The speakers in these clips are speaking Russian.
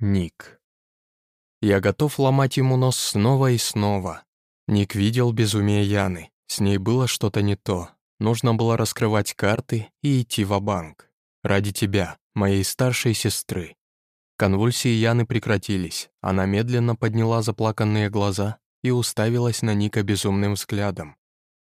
Ник. Я готов ломать ему нос снова и снова. Ник видел безумие Яны. С ней было что-то не то. Нужно было раскрывать карты и идти в банк Ради тебя, моей старшей сестры. Конвульсии Яны прекратились. Она медленно подняла заплаканные глаза и уставилась на Ника безумным взглядом.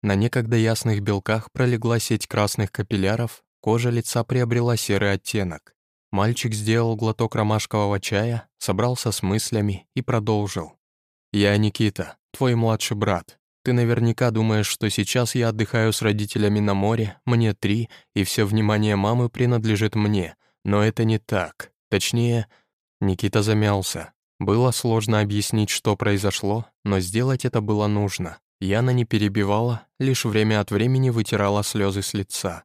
На некогда ясных белках пролегла сеть красных капилляров, кожа лица приобрела серый оттенок. Мальчик сделал глоток ромашкового чая, собрался с мыслями и продолжил. «Я Никита, твой младший брат. Ты наверняка думаешь, что сейчас я отдыхаю с родителями на море, мне три, и все внимание мамы принадлежит мне. Но это не так. Точнее...» Никита замялся. Было сложно объяснить, что произошло, но сделать это было нужно. Яна не перебивала, лишь время от времени вытирала слезы с лица.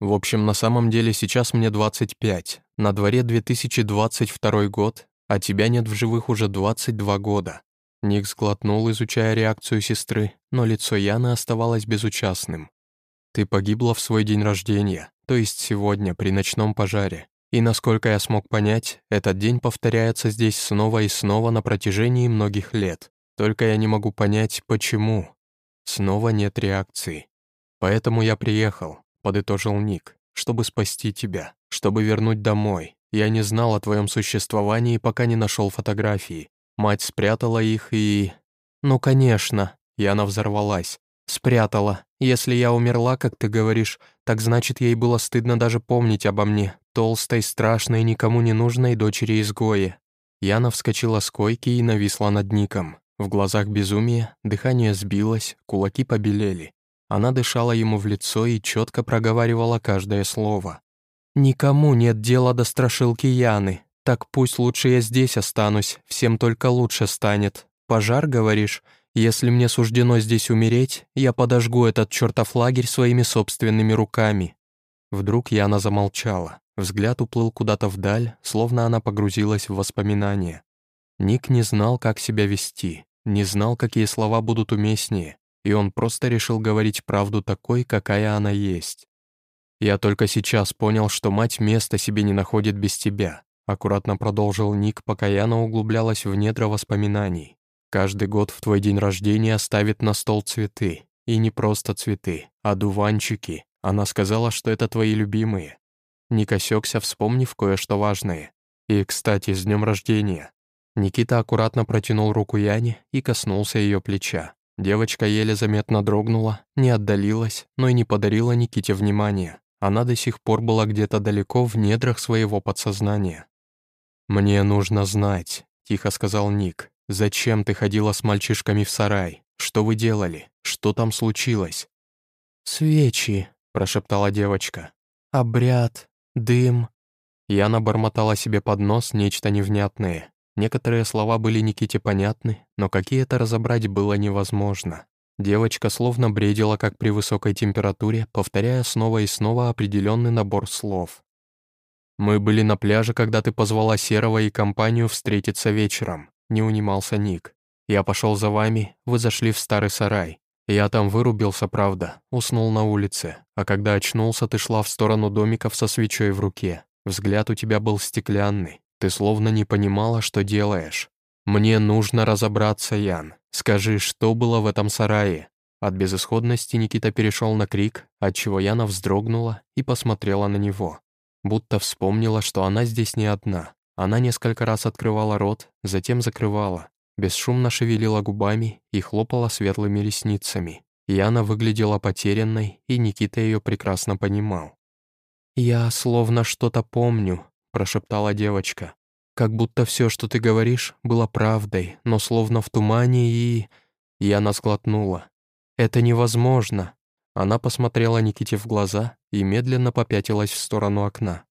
В общем, на самом деле сейчас мне 25, на дворе 2022 год, а тебя нет в живых уже 22 года. Ник сглотнул, изучая реакцию сестры, но лицо Яны оставалось безучастным. Ты погибла в свой день рождения, то есть сегодня, при ночном пожаре. И насколько я смог понять, этот день повторяется здесь снова и снова на протяжении многих лет. Только я не могу понять, почему. Снова нет реакции. Поэтому я приехал, подытожил Ник, чтобы спасти тебя, чтобы вернуть домой. Я не знал о твоем существовании, пока не нашел фотографии. Мать спрятала их и... Ну, конечно, Яна взорвалась. Спрятала. Если я умерла, как ты говоришь, так значит, ей было стыдно даже помнить обо мне, толстой, страшной, никому не нужной дочери-изгои. Яна вскочила с койки и нависла над Ником. В глазах безумие, дыхание сбилось, кулаки побелели. Она дышала ему в лицо и четко проговаривала каждое слово. «Никому нет дела до страшилки Яны. Так пусть лучше я здесь останусь, всем только лучше станет. Пожар, говоришь? Если мне суждено здесь умереть, я подожгу этот чертов лагерь своими собственными руками». Вдруг Яна замолчала. Взгляд уплыл куда-то вдаль, словно она погрузилась в воспоминания. Ник не знал, как себя вести, не знал, какие слова будут уместнее, и он просто решил говорить правду такой, какая она есть. «Я только сейчас понял, что мать места себе не находит без тебя», аккуратно продолжил Ник, пока Яна углублялась в недра воспоминаний. «Каждый год в твой день рождения ставит на стол цветы. И не просто цветы, а дуванчики. Она сказала, что это твои любимые». Ник осекся, вспомнив кое-что важное. «И, кстати, с днем рождения». Никита аккуратно протянул руку Яне и коснулся ее плеча. Девочка еле заметно дрогнула, не отдалилась, но и не подарила Никите внимания. Она до сих пор была где-то далеко в недрах своего подсознания. «Мне нужно знать», — тихо сказал Ник. «Зачем ты ходила с мальчишками в сарай? Что вы делали? Что там случилось?» «Свечи», — прошептала девочка. «Обряд, дым». Яна бормотала себе под нос нечто невнятное. Некоторые слова были Никите понятны, но какие-то разобрать было невозможно. Девочка словно бредила, как при высокой температуре, повторяя снова и снова определенный набор слов. «Мы были на пляже, когда ты позвала Серого и компанию встретиться вечером», — не унимался Ник. «Я пошел за вами, вы зашли в старый сарай. Я там вырубился, правда, уснул на улице, а когда очнулся, ты шла в сторону домиков со свечой в руке. Взгляд у тебя был стеклянный, ты словно не понимала, что делаешь. Мне нужно разобраться, Ян. Скажи, что было в этом сарае?» От безысходности Никита перешел на крик, отчего Яна вздрогнула и посмотрела на него. Будто вспомнила, что она здесь не одна. Она несколько раз открывала рот, затем закрывала, бесшумно шевелила губами и хлопала светлыми ресницами. Яна выглядела потерянной, и Никита ее прекрасно понимал. «Я словно что-то помню», прошептала девочка. «Как будто все, что ты говоришь, было правдой, но словно в тумане и...» И она сглотнула. «Это невозможно!» Она посмотрела Никите в глаза и медленно попятилась в сторону окна.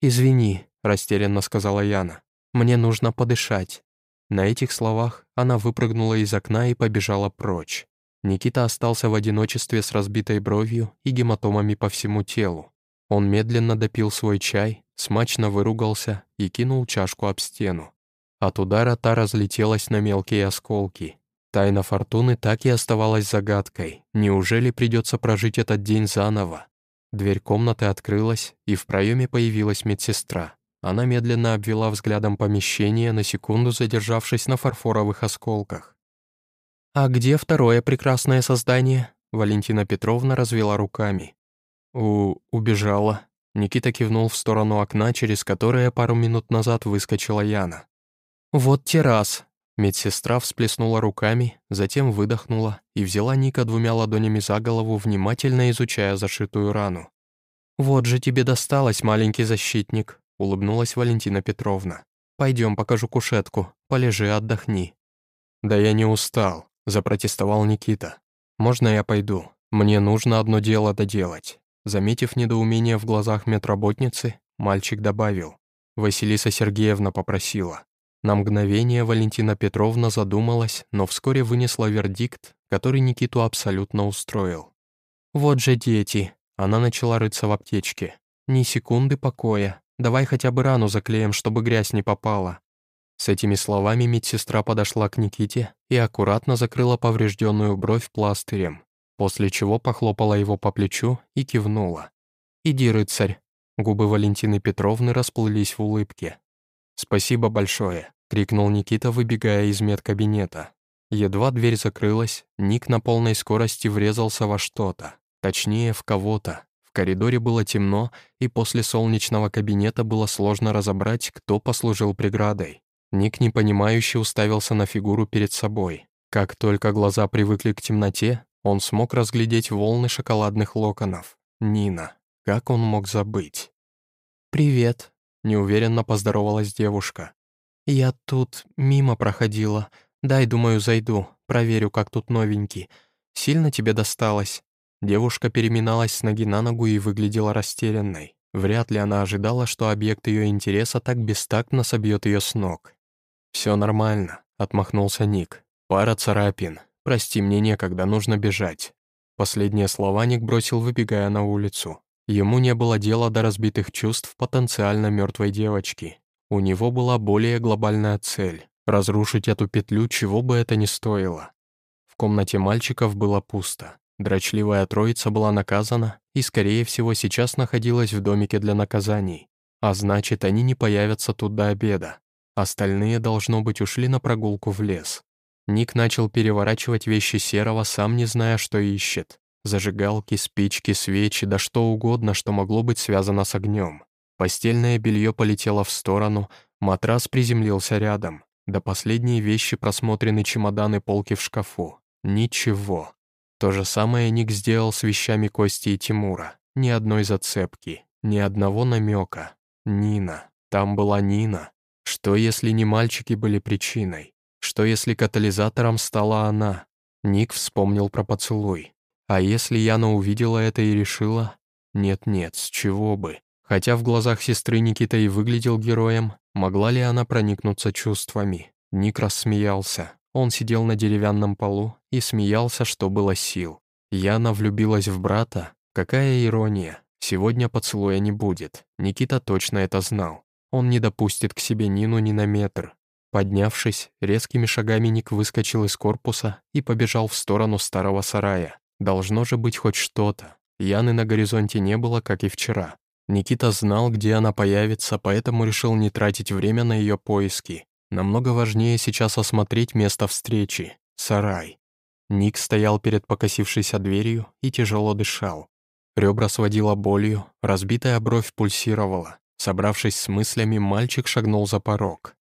«Извини», — растерянно сказала Яна. «Мне нужно подышать». На этих словах она выпрыгнула из окна и побежала прочь. Никита остался в одиночестве с разбитой бровью и гематомами по всему телу. Он медленно допил свой чай, смачно выругался и кинул чашку об стену. От удара та разлетелась на мелкие осколки. Тайна фортуны так и оставалась загадкой. Неужели придется прожить этот день заново? Дверь комнаты открылась, и в проеме появилась медсестра. Она медленно обвела взглядом помещение, на секунду задержавшись на фарфоровых осколках. «А где второе прекрасное создание?» Валентина Петровна развела руками. «У... убежала». Никита кивнул в сторону окна, через которое пару минут назад выскочила Яна. «Вот террас». Медсестра всплеснула руками, затем выдохнула и взяла Ника двумя ладонями за голову, внимательно изучая зашитую рану. «Вот же тебе досталось, маленький защитник», — улыбнулась Валентина Петровна. «Пойдем, покажу кушетку. Полежи, отдохни». «Да я не устал», — запротестовал Никита. «Можно я пойду? Мне нужно одно дело доделать». Заметив недоумение в глазах медработницы, мальчик добавил. Василиса Сергеевна попросила. На мгновение Валентина Петровна задумалась, но вскоре вынесла вердикт, который Никиту абсолютно устроил. «Вот же дети!» Она начала рыться в аптечке. «Ни секунды покоя. Давай хотя бы рану заклеим, чтобы грязь не попала». С этими словами медсестра подошла к Никите и аккуратно закрыла поврежденную бровь пластырем, после чего похлопала его по плечу и кивнула. «Иди, рыцарь». Губы Валентины Петровны расплылись в улыбке. «Спасибо большое», — крикнул Никита, выбегая из медкабинета. Едва дверь закрылась, Ник на полной скорости врезался во что-то. Точнее, в кого-то. В коридоре было темно, и после солнечного кабинета было сложно разобрать, кто послужил преградой. Ник непонимающе уставился на фигуру перед собой. Как только глаза привыкли к темноте, он смог разглядеть волны шоколадных локонов. Нина. Как он мог забыть? «Привет», — неуверенно поздоровалась девушка. «Я тут мимо проходила. Дай, думаю, зайду, проверю, как тут новенький. Сильно тебе досталось?» Девушка переминалась с ноги на ногу и выглядела растерянной. Вряд ли она ожидала, что объект ее интереса так бестактно собьет ее с ног. «Все нормально», — отмахнулся Ник. «Пара царапин. Прости, мне некогда, нужно бежать». Последние слова Ник бросил, выбегая на улицу. Ему не было дела до разбитых чувств потенциально мертвой девочки. У него была более глобальная цель — разрушить эту петлю, чего бы это ни стоило. В комнате мальчиков было пусто. Дрочливая троица была наказана и, скорее всего, сейчас находилась в домике для наказаний. А значит, они не появятся тут до обеда. Остальные, должно быть, ушли на прогулку в лес. Ник начал переворачивать вещи Серого, сам не зная, что ищет. Зажигалки, спички, свечи, да что угодно, что могло быть связано с огнем. Постельное белье полетело в сторону, матрас приземлился рядом. До последние вещи просмотрены чемоданы полки в шкафу. Ничего. То же самое Ник сделал с вещами Кости и Тимура. Ни одной зацепки, ни одного намека. Нина. Там была Нина. Что, если не мальчики были причиной? Что, если катализатором стала она? Ник вспомнил про поцелуй. А если Яна увидела это и решила? Нет-нет, с чего бы? Хотя в глазах сестры Никита и выглядел героем, могла ли она проникнуться чувствами? Ник рассмеялся. Он сидел на деревянном полу и смеялся, что было сил. Яна влюбилась в брата? Какая ирония. Сегодня поцелуя не будет. Никита точно это знал. Он не допустит к себе Нину ни на метр. Поднявшись, резкими шагами Ник выскочил из корпуса и побежал в сторону старого сарая. Должно же быть хоть что-то. Яны на горизонте не было, как и вчера. Никита знал, где она появится, поэтому решил не тратить время на ее поиски. Намного важнее сейчас осмотреть место встречи — сарай. Ник стоял перед покосившейся дверью и тяжело дышал. Ребра сводила болью, разбитая бровь пульсировала. Собравшись с мыслями, мальчик шагнул за порог.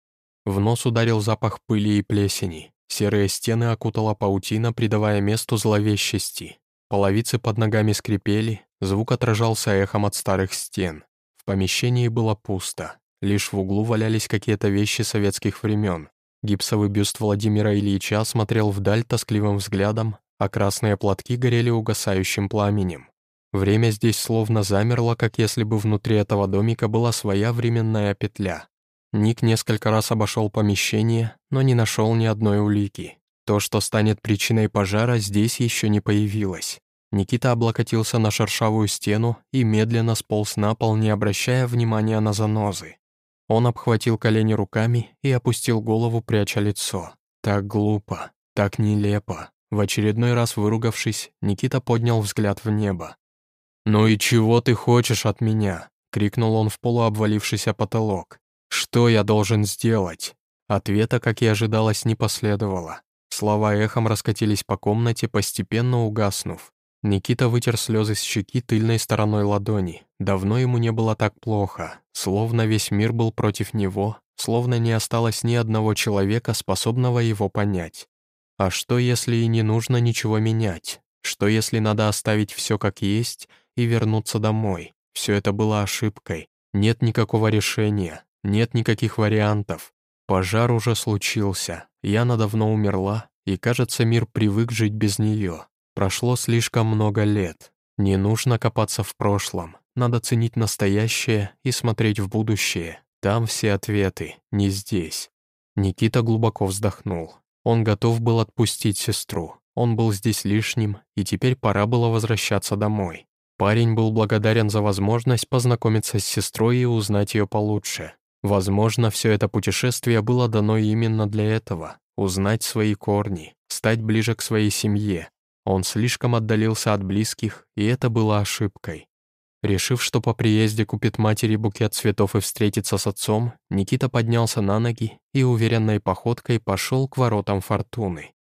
В нос ударил запах пыли и плесени. Серые стены окутала паутина, придавая месту зловещести. Половицы под ногами скрипели, звук отражался эхом от старых стен. В помещении было пусто. Лишь в углу валялись какие-то вещи советских времен. Гипсовый бюст Владимира Ильича смотрел вдаль тоскливым взглядом, а красные платки горели угасающим пламенем. Время здесь словно замерло, как если бы внутри этого домика была своя временная петля. Ник несколько раз обошел помещение, но не нашел ни одной улики. То, что станет причиной пожара, здесь еще не появилось. Никита облокотился на шершавую стену и медленно сполз на пол, не обращая внимания на занозы. Он обхватил колени руками и опустил голову, пряча лицо. Так глупо, так нелепо. В очередной раз выругавшись, Никита поднял взгляд в небо. «Ну и чего ты хочешь от меня?» — крикнул он в полуобвалившийся потолок. «Что я должен сделать?» Ответа, как и ожидалось, не последовало. Слова эхом раскатились по комнате, постепенно угаснув. Никита вытер слезы с щеки тыльной стороной ладони. Давно ему не было так плохо, словно весь мир был против него, словно не осталось ни одного человека, способного его понять. А что, если и не нужно ничего менять? Что, если надо оставить все как есть и вернуться домой? Все это было ошибкой. Нет никакого решения, нет никаких вариантов. Пожар уже случился, Яна давно умерла, и, кажется, мир привык жить без нее. Прошло слишком много лет. Не нужно копаться в прошлом. Надо ценить настоящее и смотреть в будущее. Там все ответы, не здесь. Никита глубоко вздохнул. Он готов был отпустить сестру. Он был здесь лишним, и теперь пора было возвращаться домой. Парень был благодарен за возможность познакомиться с сестрой и узнать ее получше. Возможно, все это путешествие было дано именно для этого — узнать свои корни, стать ближе к своей семье, он слишком отдалился от близких, и это было ошибкой. Решив, что по приезде купит матери букет цветов и встретится с отцом, Никита поднялся на ноги и уверенной походкой пошел к воротам фортуны.